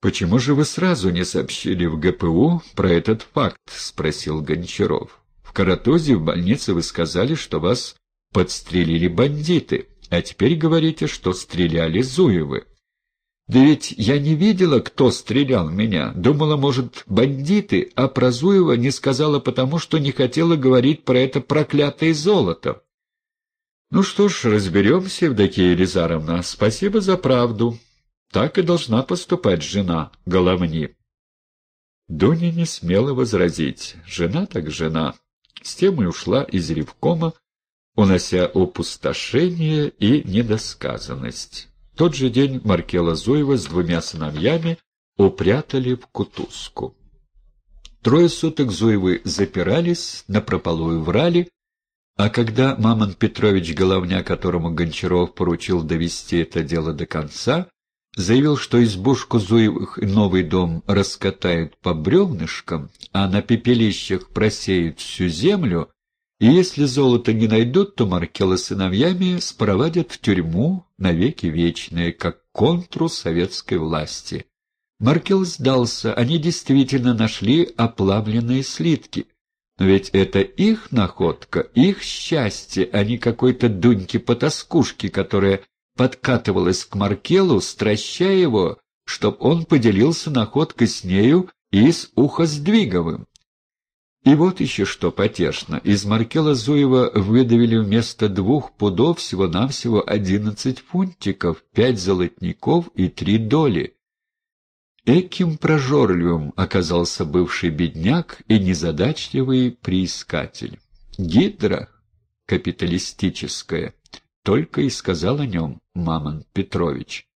«Почему же вы сразу не сообщили в ГПУ про этот факт?» — спросил Гончаров. «В Каратозе в больнице вы сказали, что вас подстрелили бандиты, а теперь говорите, что стреляли Зуевы». «Да ведь я не видела, кто стрелял меня. Думала, может, бандиты, а про Зуева не сказала потому, что не хотела говорить про это проклятое золото». «Ну что ж, разберемся, Евдокия Елизаровна. Спасибо за правду. Так и должна поступать жена Головни». Дуня не смела возразить. Жена так жена. С тем и ушла из ревкома, унося опустошение и недосказанность тот же день Маркела Зуева с двумя сыновьями упрятали в кутузку. Трое суток Зуевы запирались, напропалую врали, а когда Мамон Петрович Головня, которому Гончаров поручил довести это дело до конца, заявил, что избушку Зуевых и новый дом раскатают по бревнышкам, а на пепелищах просеют всю землю, и если золото не найдут, то Маркела сыновьями спровадят в тюрьму навеки вечные, как контру советской власти. Маркел сдался, они действительно нашли оплавленные слитки. Но ведь это их находка, их счастье, а не какой-то дуньки-потаскушки, которая подкатывалась к Маркелу, стращая его, чтоб он поделился находкой с нею и с Ухоздвиговым. И вот еще что потешно. Из Маркела Зуева выдавили вместо двух пудов всего-навсего одиннадцать фунтиков, пять золотников и три доли. Эким прожорливым оказался бывший бедняк и незадачливый приискатель. Гидра капиталистическая, только и сказал о нем Мамон Петрович.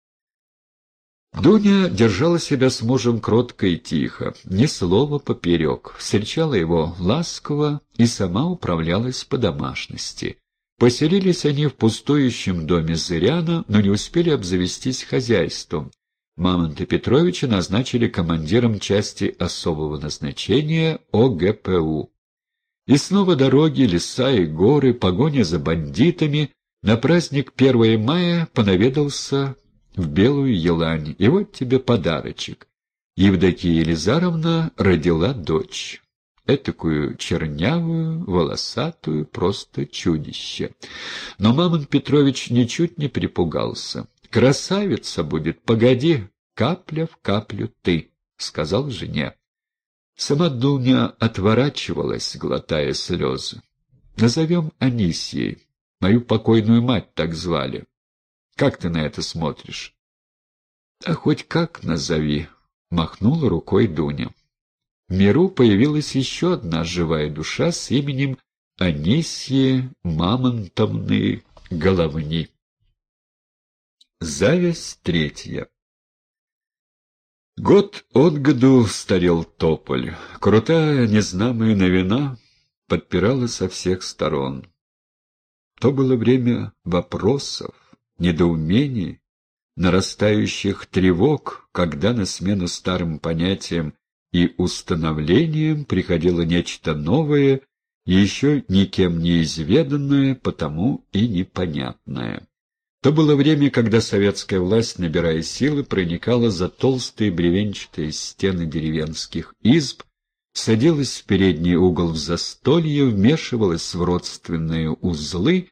Дуня держала себя с мужем кротко и тихо, ни слова поперек, встречала его ласково и сама управлялась по домашности. Поселились они в пустующем доме Зыряна, но не успели обзавестись хозяйством. Мамонта Петровича назначили командиром части особого назначения ОГПУ. И снова дороги, леса и горы, погоня за бандитами. На праздник 1 мая понаведался в белую елань, и вот тебе подарочек. Евдокия Елизаровна родила дочь. Этакую чернявую, волосатую, просто чудище. Но Мамон Петрович ничуть не припугался. «Красавица будет, погоди, капля в каплю ты», — сказал жене. Сама Дуня отворачивалась, глотая слезы. «Назовем Анисьей. Мою покойную мать так звали. Как ты на это смотришь? — А хоть как назови, — махнула рукой Дуня. В миру появилась еще одна живая душа с именем Анисьи Мамонтовны Головни. Зависть третья Год от году старел тополь. Крутая, незнамая новина подпирала со всех сторон. То было время вопросов, недоумений, нарастающих тревог, когда на смену старым понятиям и установлениям приходило нечто новое еще никем неизведанное, потому и непонятное. То было время, когда советская власть, набирая силы, проникала за толстые бревенчатые стены деревенских изб, садилась в передний угол в застолье, вмешивалась в родственные узлы,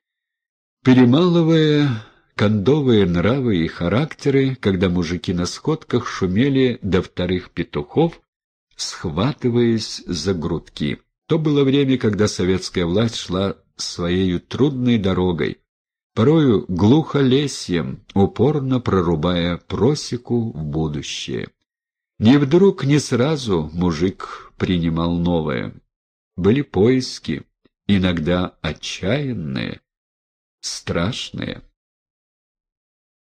перемалывая кондовые нравы и характеры, когда мужики на сходках шумели до вторых петухов, схватываясь за грудки. То было время, когда советская власть шла своей трудной дорогой, порою глухолесьем, упорно прорубая просеку в будущее. Не вдруг, не сразу мужик принимал новое. Были поиски, иногда отчаянные, страшные.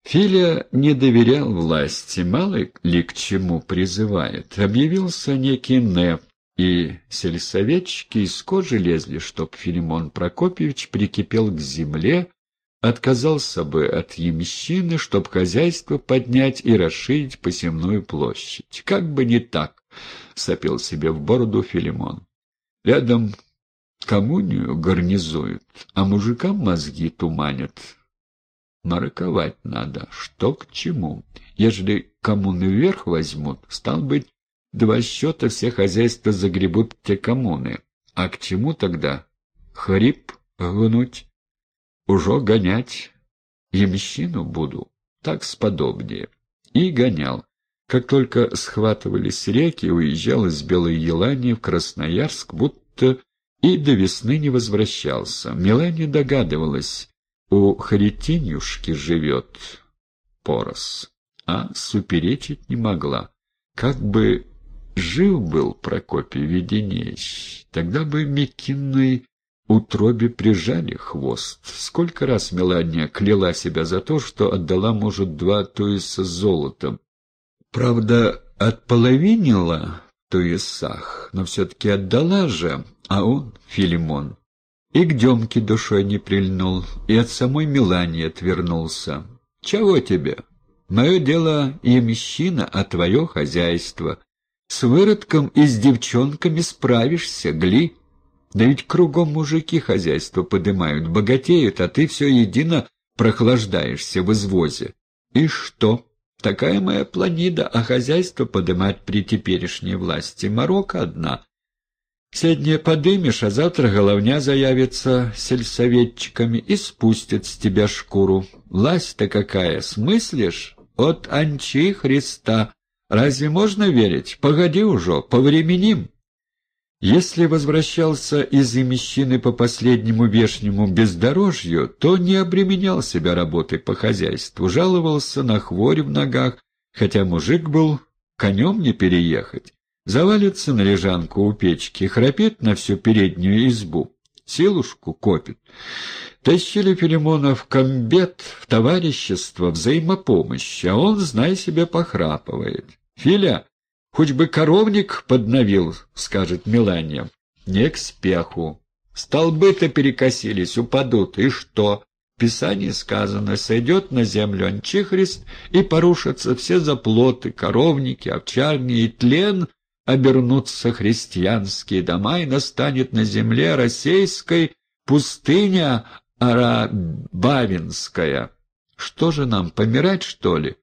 Филя не доверял власти, мало ли к чему призывает. Объявился некий Неп, и сельсоветчики из кожи лезли, чтоб Филимон Прокопьевич прикипел к земле, отказался бы от ямщины, чтоб хозяйство поднять и расширить посемную площадь. Как бы не так, — сопел себе в бороду Филимон. Рядом коммунию гарнизуют, а мужикам мозги туманят. Мараковать надо, что к чему. Ежели коммуны вверх возьмут, стал быть, два счета все хозяйства загребут те коммуны. А к чему тогда? Хрип гнуть? Ужо гонять? Ямщину буду? Так сподобнее. И гонял. Как только схватывались реки, уезжал из Белой Елани в Красноярск, будто и до весны не возвращался. Мелания догадывалась, у Харитинюшки живет порос, а суперечить не могла. Как бы жив был Прокопий Веденеевич, тогда бы Микиной утробе прижали хвост. Сколько раз Мелания кляла себя за то, что отдала, может, два туиса золотом. Правда, отполовинила в туисах, но все-таки отдала же, а он, Филимон, и к Демке душой не прильнул, и от самой Мелании отвернулся. «Чего тебе? Мое дело ямщина, а твое хозяйство. С выродком и с девчонками справишься, гли». Да ведь кругом мужики хозяйство подымают, богатеют, а ты все едино прохлаждаешься в извозе. И что? Такая моя планида, а хозяйство подымать при теперешней власти морока одна. Сегодня подымешь, а завтра головня заявится сельсоветчиками и спустит с тебя шкуру. Власть-то какая, смыслишь? От Анчи Христа. Разве можно верить? Погоди уже, повременим. Если возвращался из Имещины по последнему вешнему бездорожью, то не обременял себя работой по хозяйству, жаловался на хворь в ногах, хотя мужик был конем не переехать. Завалится на лежанку у печки, храпит на всю переднюю избу, силушку копит. Тащили Филимона в комбет, в товарищество, взаимопомощь, а он, знай себе, похрапывает. «Филя, Хоть бы коровник подновил, скажет Мелания. Не к спеху. Столбы-то перекосились, упадут, и что? В Писании сказано, сойдет на землю Анчихрист, и порушатся все заплоты, коровники, овчарни, и тлен обернутся христианские дома, и настанет на земле российской пустыня Арабавинская. Что же нам, помирать, что ли?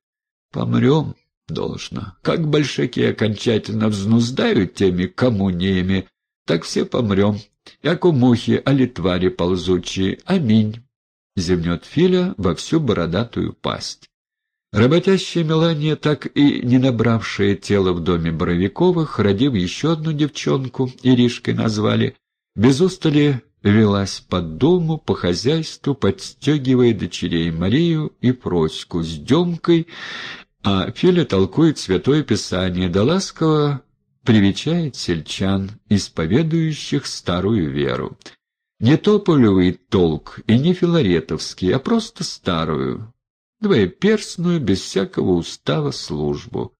Помрем должно. Как большаки окончательно взнуздают теми коммуниями, так все помрем, як у мухи, али твари ползучие. Аминь. Земнет Филя во всю бородатую пасть. Работящая Мелания, так и не набравшая тело в доме Боровиковых, родив еще одну девчонку, Иришкой назвали, без устали велась по дому, по хозяйству, подстегивая дочерей Марию и Проську с Демкой, а Филя толкует Святое Писание, да ласково привечает сельчан, исповедующих старую веру. Не тополевый толк и не филаретовский, а просто старую, двоеперстную, без всякого устава службу.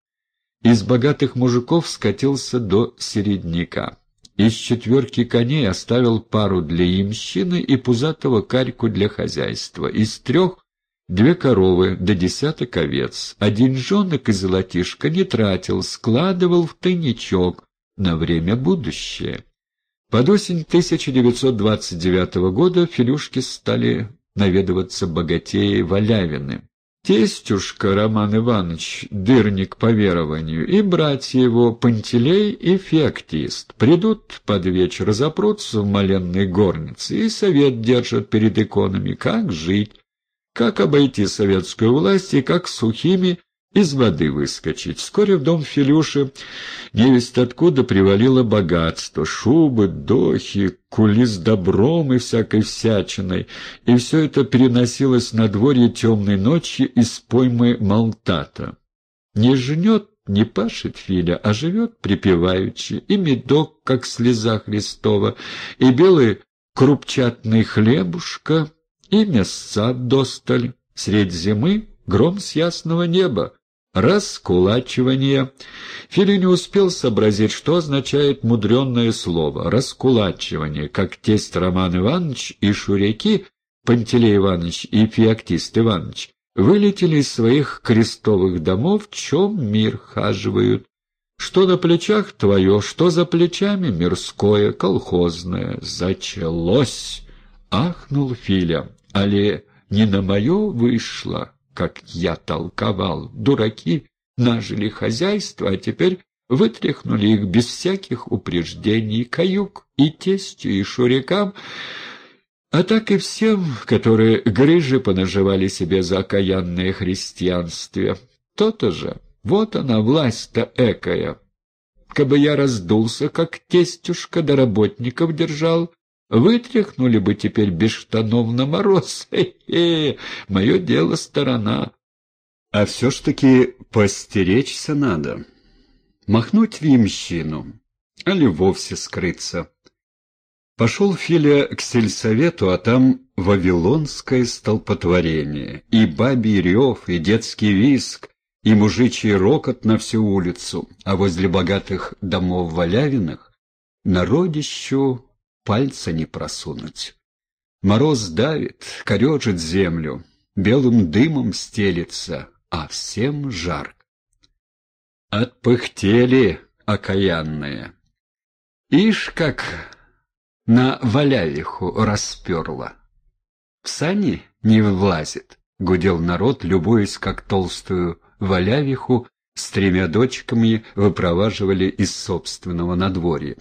Из богатых мужиков скатился до середняка. Из четверки коней оставил пару для ямщины и пузатого карьку для хозяйства. Из трех Две коровы да десяток овец. Один жонок и золотишко не тратил, складывал в тайничок на время будущее. Под осень 1929 года Филюшки стали наведываться богатеи Валявины. Тестюшка Роман Иванович, дырник по верованию, и братья его Пантелей и Феоктист придут под вечер, запрутся в маленной горнице и совет держат перед иконами, как жить, как обойти советскую власть и как сухими из воды выскочить. Вскоре в дом Филюши невесть откуда привалило богатство, шубы, дохи, кули с добром и всякой всячиной, и все это переносилось на дворе темной ночи из поймы Малтата. Не жнет, не пашет Филя, а живет припеваючи, и медок, как слеза Христова, и белый крупчатный хлебушка — и места досталь. Средь зимы гром с ясного неба. Раскулачивание. Фили не успел сообразить, что означает мудренное слово «раскулачивание», как тесть Роман Иванович и Шуряки, Пантелей Иванович и Феоктист Иванович, вылетели из своих крестовых домов, чем мир хаживают. Что на плечах твое, что за плечами мирское, колхозное. Зачалось! — ахнул Филя. Але не на мое вышло, как я толковал. Дураки нажили хозяйство, а теперь вытряхнули их без всяких упреждений, каюк и тестю, и шурикам, а так и всем, которые грыжи понаживали себе за окаянное христианстве. То-то же, вот она, власть-то экая. Кабы я раздулся, как тестюшка, до работников держал, вытряхнули бы теперь без штанов на мороз. Хе-хе, мое дело сторона. А все ж таки постеречься надо. Махнуть в ямщину, али вовсе скрыться. Пошел Филя к сельсовету, а там вавилонское столпотворение, и бабий рев, и детский виск, и мужичий рокот на всю улицу, а возле богатых домов Валявиных народищу пальца не просунуть. Мороз давит, корежит землю, белым дымом стелится, а всем жарко. Отпыхтели окаянные. Ишь, как на валявиху расперла. В сани не влазит, — гудел народ, любуясь, как толстую валявиху с тремя дочками выпроваживали из собственного надворья.